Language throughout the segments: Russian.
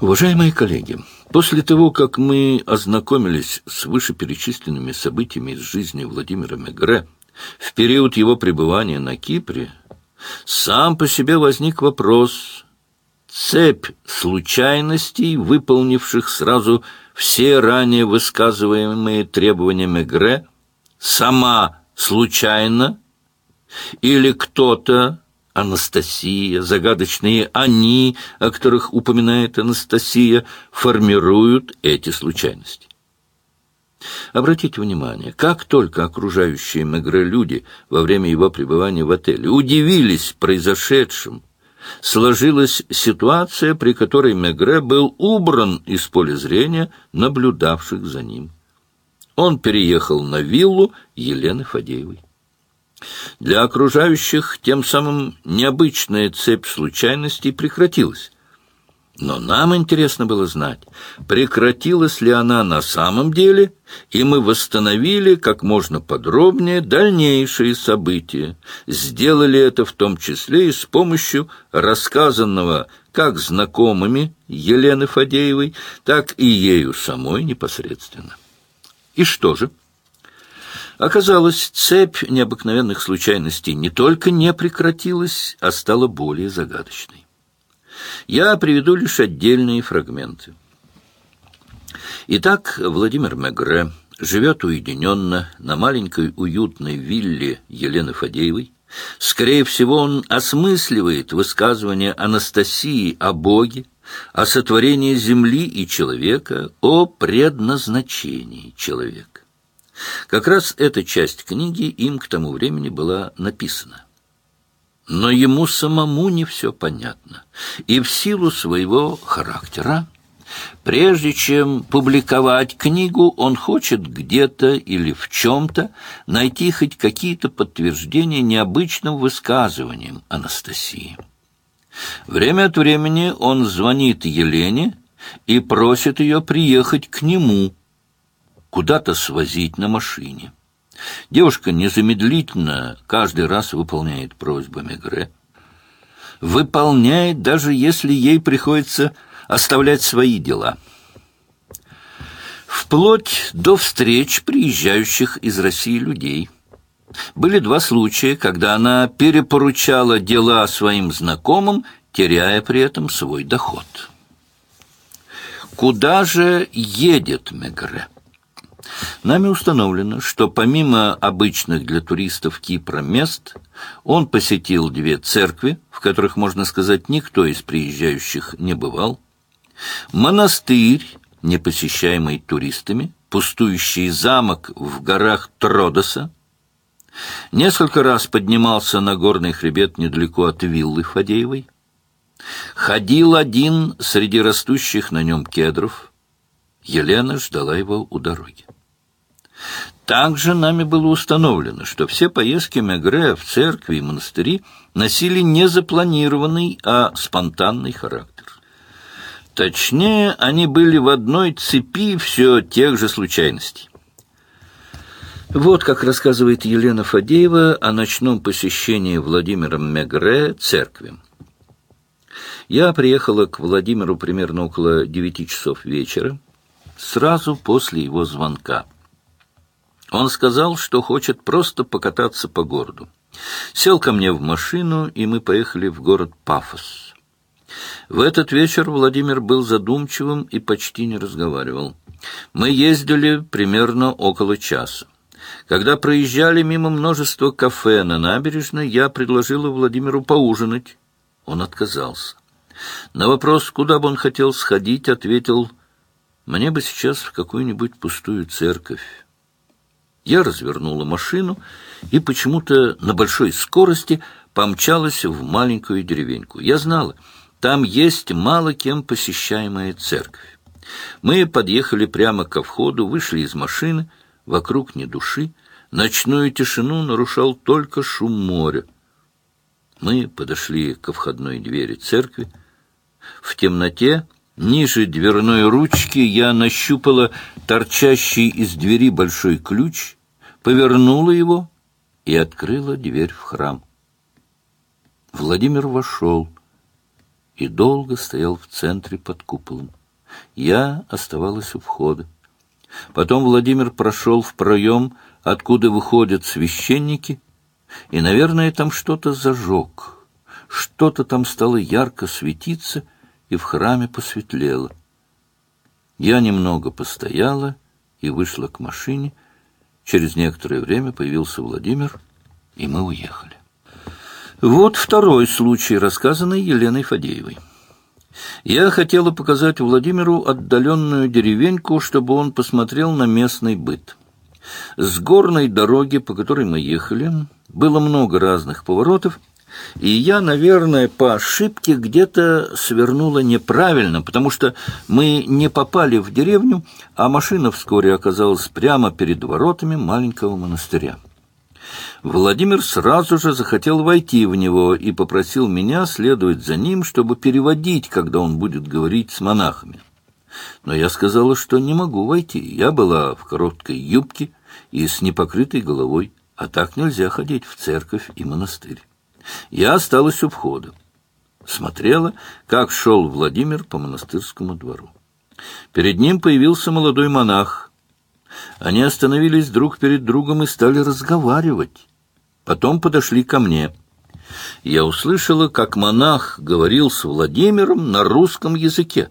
Уважаемые коллеги, после того, как мы ознакомились с вышеперечисленными событиями из жизни Владимира Мегре в период его пребывания на Кипре, сам по себе возник вопрос цепь случайностей, выполнивших сразу все ранее высказываемые требования Мегре, сама случайно или кто-то Анастасия, загадочные «они», о которых упоминает Анастасия, формируют эти случайности. Обратите внимание, как только окружающие Мегре люди во время его пребывания в отеле удивились произошедшим, сложилась ситуация, при которой Мегре был убран из поля зрения наблюдавших за ним. Он переехал на виллу Елены Фадеевой. Для окружающих тем самым необычная цепь случайностей прекратилась. Но нам интересно было знать, прекратилась ли она на самом деле, и мы восстановили как можно подробнее дальнейшие события, сделали это в том числе и с помощью рассказанного как знакомыми Елены Фадеевой, так и ею самой непосредственно. И что же? Оказалось, цепь необыкновенных случайностей не только не прекратилась, а стала более загадочной. Я приведу лишь отдельные фрагменты. Итак, Владимир Мегре живет уединенно на маленькой уютной вилле Елены Фадеевой. Скорее всего, он осмысливает высказывание Анастасии о Боге, о сотворении земли и человека, о предназначении человека. Как раз эта часть книги им к тому времени была написана. Но ему самому не все понятно, и в силу своего характера, прежде чем публиковать книгу, он хочет где-то или в чем-то найти хоть какие-то подтверждения необычным высказываниям Анастасии. Время от времени он звонит Елене и просит ее приехать к нему – куда-то свозить на машине. Девушка незамедлительно каждый раз выполняет просьбы Мегре. Выполняет, даже если ей приходится оставлять свои дела. Вплоть до встреч приезжающих из России людей. Были два случая, когда она перепоручала дела своим знакомым, теряя при этом свой доход. Куда же едет Мегре? Нами установлено, что помимо обычных для туристов Кипра мест, он посетил две церкви, в которых, можно сказать, никто из приезжающих не бывал, монастырь, не посещаемый туристами, пустующий замок в горах Тродоса, несколько раз поднимался на горный хребет недалеко от виллы Фадеевой, ходил один среди растущих на нем кедров, Елена ждала его у дороги. Также нами было установлено, что все поездки Мегре в церкви и монастыри носили не запланированный, а спонтанный характер. Точнее, они были в одной цепи все тех же случайностей. Вот как рассказывает Елена Фадеева о ночном посещении Владимиром Мегре церкви. Я приехала к Владимиру примерно около девяти часов вечера, сразу после его звонка. Он сказал, что хочет просто покататься по городу. Сел ко мне в машину, и мы поехали в город Пафос. В этот вечер Владимир был задумчивым и почти не разговаривал. Мы ездили примерно около часа. Когда проезжали мимо множества кафе на набережной, я предложила Владимиру поужинать. Он отказался. На вопрос, куда бы он хотел сходить, ответил, «Мне бы сейчас в какую-нибудь пустую церковь». Я развернула машину и почему-то на большой скорости помчалась в маленькую деревеньку. Я знала, там есть мало кем посещаемая церковь. Мы подъехали прямо ко входу, вышли из машины, вокруг ни души, ночную тишину нарушал только шум моря. Мы подошли ко входной двери церкви. В темноте, ниже дверной ручки, я нащупала торчащий из двери большой ключ, повернула его и открыла дверь в храм. Владимир вошел, и долго стоял в центре под куполом. Я оставалась у входа. Потом Владимир прошел в проем, откуда выходят священники, и, наверное, там что-то зажег. Что-то там стало ярко светиться, и в храме посветлело. Я немного постояла и вышла к машине. Через некоторое время появился Владимир, и мы уехали. Вот второй случай, рассказанный Еленой Фадеевой. Я хотела показать Владимиру отдаленную деревеньку, чтобы он посмотрел на местный быт. С горной дороги, по которой мы ехали, было много разных поворотов, и я, наверное, по ошибке где-то свернула неправильно, потому что мы не попали в деревню, а машина вскоре оказалась прямо перед воротами маленького монастыря. Владимир сразу же захотел войти в него и попросил меня следовать за ним, чтобы переводить, когда он будет говорить с монахами. Но я сказала, что не могу войти. Я была в короткой юбке и с непокрытой головой, а так нельзя ходить в церковь и монастырь. Я осталась у входа. Смотрела, как шел Владимир по монастырскому двору. Перед ним появился молодой монах. Они остановились друг перед другом и стали разговаривать. Потом подошли ко мне. Я услышала, как монах говорил с Владимиром на русском языке.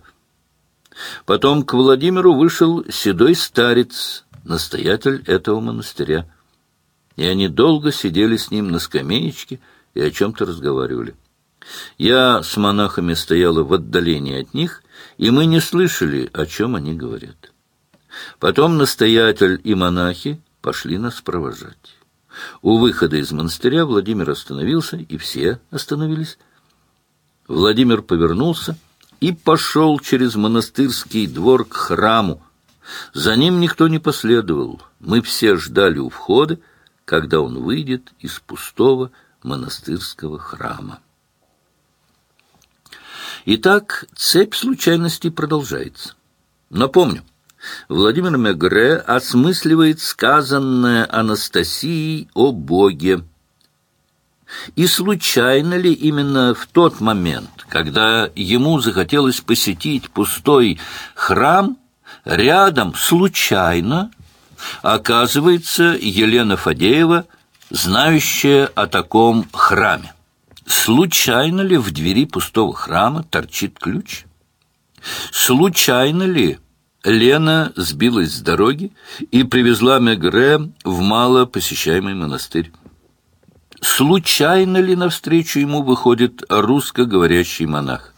Потом к Владимиру вышел седой старец, настоятель этого монастыря. И они долго сидели с ним на скамеечке и о чем-то разговаривали. Я с монахами стояла в отдалении от них, и мы не слышали, о чем они говорят. Потом настоятель и монахи пошли нас провожать. У выхода из монастыря Владимир остановился, и все остановились. Владимир повернулся и пошел через монастырский двор к храму. За ним никто не последовал. Мы все ждали у входа, когда он выйдет из пустого монастырского храма. Итак, цепь случайностей продолжается. Напомню, Владимир Мегре осмысливает сказанное Анастасией о Боге. И случайно ли именно в тот момент, когда ему захотелось посетить пустой храм, рядом случайно оказывается Елена Фадеева, знающая о таком храме? Случайно ли в двери пустого храма торчит ключ? Случайно ли Лена сбилась с дороги и привезла Мегре в мало посещаемый монастырь. Случайно ли навстречу ему выходит русскоговорящий монах?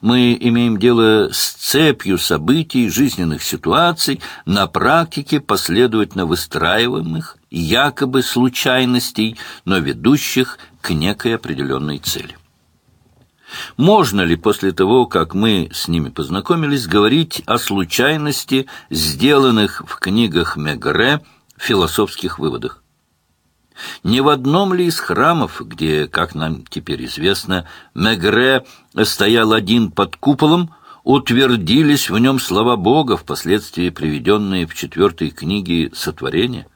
Мы имеем дело с цепью событий, жизненных ситуаций, на практике последовательно выстраиваемых, якобы случайностей, но ведущих к некой определенной цели. Можно ли после того, как мы с ними познакомились, говорить о случайности, сделанных в книгах Мегре, философских выводах? Не в одном ли из храмов, где, как нам теперь известно, Мегре стоял один под куполом, утвердились в нем слова Бога, впоследствии приведенные в четвертой книге «Сотворения»?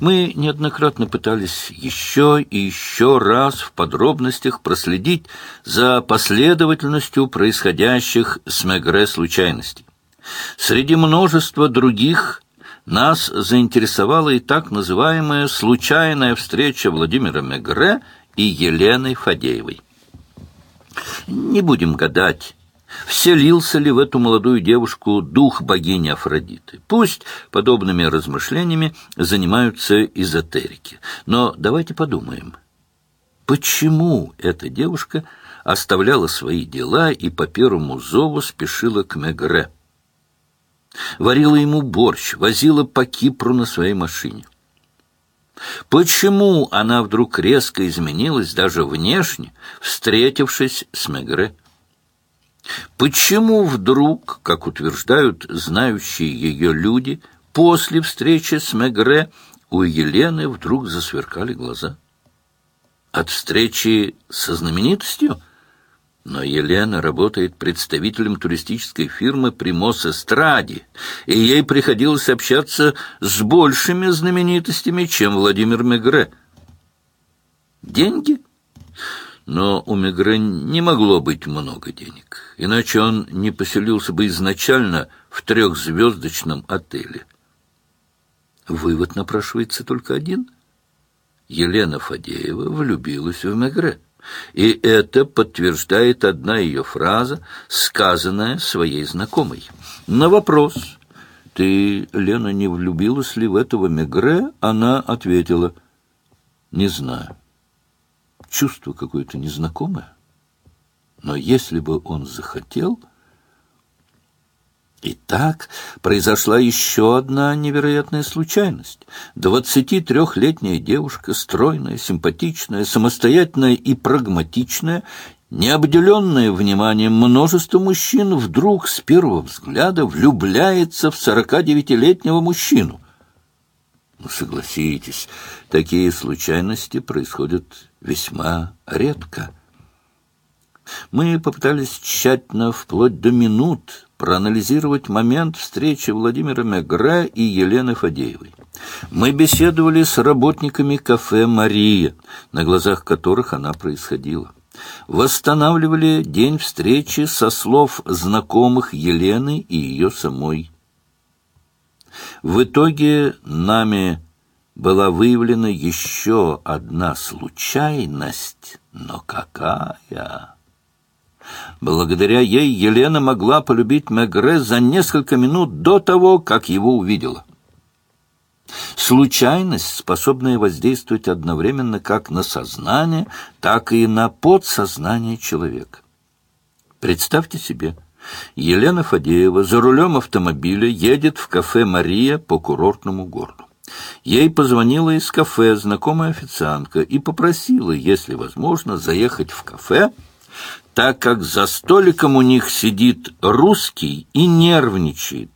Мы неоднократно пытались еще и еще раз в подробностях проследить за последовательностью происходящих с Мегре случайностей. Среди множества других нас заинтересовала и так называемая случайная встреча Владимира Мегре и Елены Фадеевой. Не будем гадать, Вселился ли в эту молодую девушку дух богини Афродиты? Пусть подобными размышлениями занимаются эзотерики. Но давайте подумаем, почему эта девушка оставляла свои дела и по первому зову спешила к Мегре? Варила ему борщ, возила по Кипру на своей машине. Почему она вдруг резко изменилась даже внешне, встретившись с Мегре? Почему вдруг, как утверждают знающие ее люди, после встречи с Мегре у Елены вдруг засверкали глаза? От встречи со знаменитостью? Но Елена работает представителем туристической фирмы «Примос Эстради», и ей приходилось общаться с большими знаменитостями, чем Владимир Мегре. Деньги? Но у Мегре не могло быть много денег, иначе он не поселился бы изначально в трехзвездочном отеле. Вывод напрашивается только один. Елена Фадеева влюбилась в Мегре. И это подтверждает одна ее фраза, сказанная своей знакомой. На вопрос «Ты, Лена, не влюбилась ли в этого Мегре?» она ответила «Не знаю. Чувство какое-то незнакомое. Но если бы он захотел...» И так произошла еще одна невероятная случайность. Двадцати трехлетняя девушка, стройная, симпатичная, самостоятельная и прагматичная, необделенная вниманием множества мужчин, вдруг с первого взгляда влюбляется в сорока девятилетнего мужчину. Ну, согласитесь, такие случайности происходят весьма редко. Мы попытались тщательно, вплоть до минут, проанализировать момент встречи Владимира Мегре и Елены Фадеевой. Мы беседовали с работниками кафе «Мария», на глазах которых она происходила. Восстанавливали день встречи со слов знакомых Елены и ее самой. В итоге нами была выявлена еще одна случайность, но какая... Благодаря ей Елена могла полюбить Мегре за несколько минут до того, как его увидела. Случайность, способная воздействовать одновременно как на сознание, так и на подсознание человека. Представьте себе, Елена Фадеева за рулем автомобиля едет в кафе «Мария» по курортному городу. Ей позвонила из кафе знакомая официантка и попросила, если возможно, заехать в кафе, так как за столиком у них сидит русский и нервничает.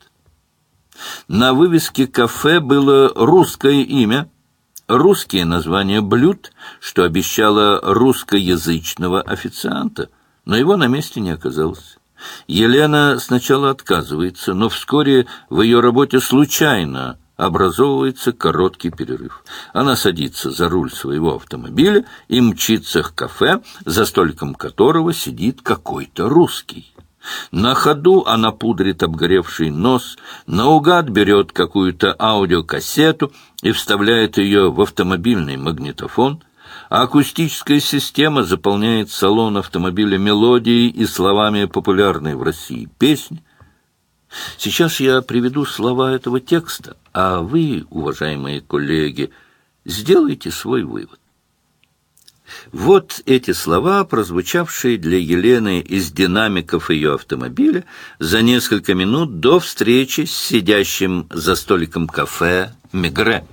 На вывеске кафе было русское имя, русские названия блюд, что обещало русскоязычного официанта, но его на месте не оказалось. Елена сначала отказывается, но вскоре в ее работе случайно образовывается короткий перерыв. Она садится за руль своего автомобиля и мчится к кафе, за столиком которого сидит какой-то русский. На ходу она пудрит обгоревший нос, наугад берет какую-то аудиокассету и вставляет ее в автомобильный магнитофон, а акустическая система заполняет салон автомобиля мелодией и словами популярной в России песни. Сейчас я приведу слова этого текста, а вы, уважаемые коллеги, сделайте свой вывод. Вот эти слова, прозвучавшие для Елены из динамиков ее автомобиля за несколько минут до встречи с сидящим за столиком кафе Мегре.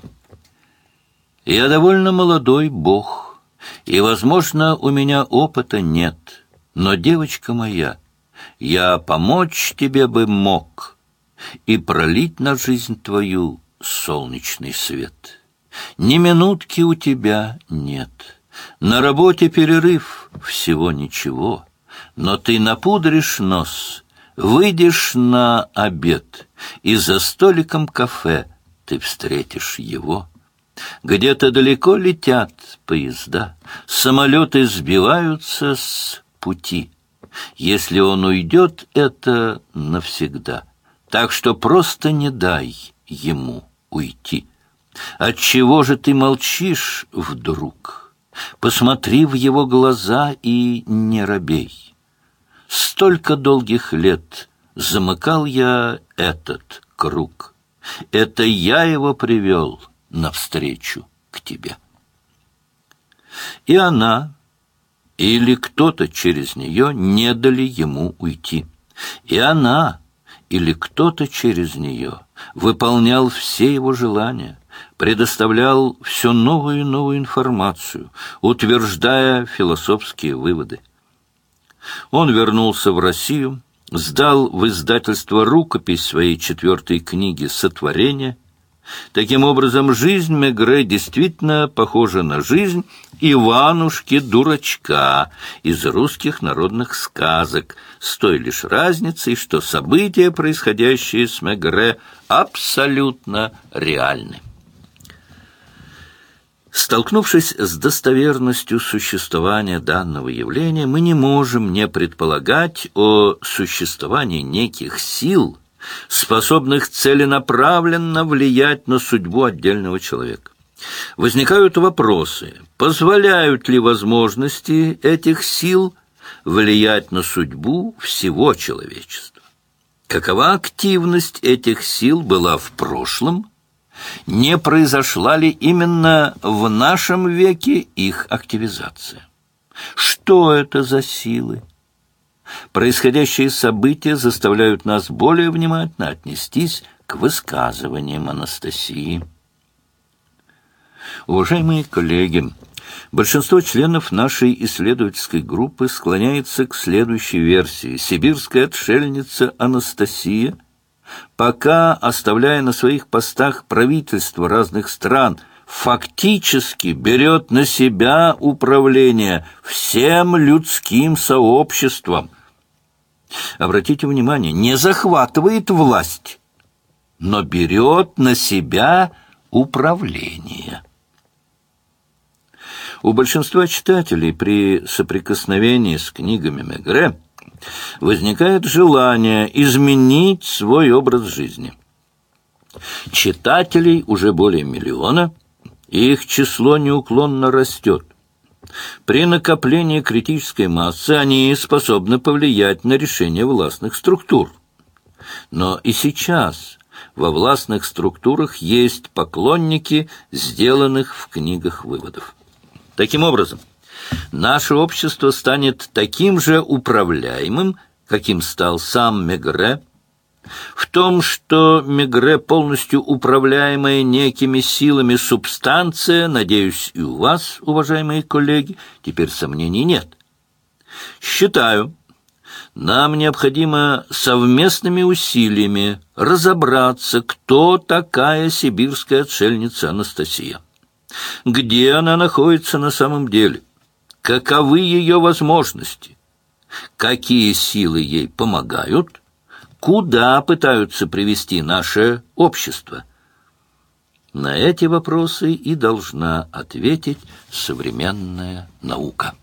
«Я довольно молодой бог, и, возможно, у меня опыта нет, но, девочка моя, я помочь тебе бы мог и пролить на жизнь твою солнечный свет. Ни минутки у тебя нет». На работе перерыв, всего ничего, но ты напудришь нос, выйдешь на обед, и за столиком кафе ты встретишь его. Где-то далеко летят поезда, самолеты сбиваются с пути. Если он уйдет, это навсегда. Так что просто не дай ему уйти. Отчего же ты молчишь вдруг?» Посмотри в его глаза и не робей. Столько долгих лет замыкал я этот круг. Это я его привел навстречу к тебе. И она, или кто-то через нее, не дали ему уйти. И она, или кто-то через нее, выполнял все его желания, предоставлял все новую и новую информацию, утверждая философские выводы. Он вернулся в Россию, сдал в издательство рукопись своей четвертой книги «Сотворение». Таким образом, жизнь Мегре действительно похожа на жизнь Иванушки-дурачка из русских народных сказок, с той лишь разницей, что события, происходящие с Мегре, абсолютно реальны. Столкнувшись с достоверностью существования данного явления, мы не можем не предполагать о существовании неких сил, способных целенаправленно влиять на судьбу отдельного человека. Возникают вопросы, позволяют ли возможности этих сил влиять на судьбу всего человечества? Какова активность этих сил была в прошлом – не произошла ли именно в нашем веке их активизация. Что это за силы? Происходящие события заставляют нас более внимательно отнестись к высказываниям Анастасии. Уважаемые коллеги, большинство членов нашей исследовательской группы склоняется к следующей версии. Сибирская отшельница Анастасия – пока, оставляя на своих постах правительства разных стран, фактически берет на себя управление всем людским сообществом. Обратите внимание, не захватывает власть, но берет на себя управление. У большинства читателей при соприкосновении с книгами Мегре – возникает желание изменить свой образ жизни. Читателей уже более миллиона, и их число неуклонно растет. При накоплении критической массы они способны повлиять на решение властных структур. Но и сейчас во властных структурах есть поклонники сделанных в книгах выводов. Таким образом, наше общество станет таким же управляемым, каким стал сам Мегре, в том, что Мегре полностью управляемая некими силами субстанция, надеюсь, и у вас, уважаемые коллеги, теперь сомнений нет. Считаю, нам необходимо совместными усилиями разобраться, кто такая сибирская отшельница Анастасия. Где она находится на самом деле – каковы ее возможности, какие силы ей помогают, куда пытаются привести наше общество. На эти вопросы и должна ответить современная наука.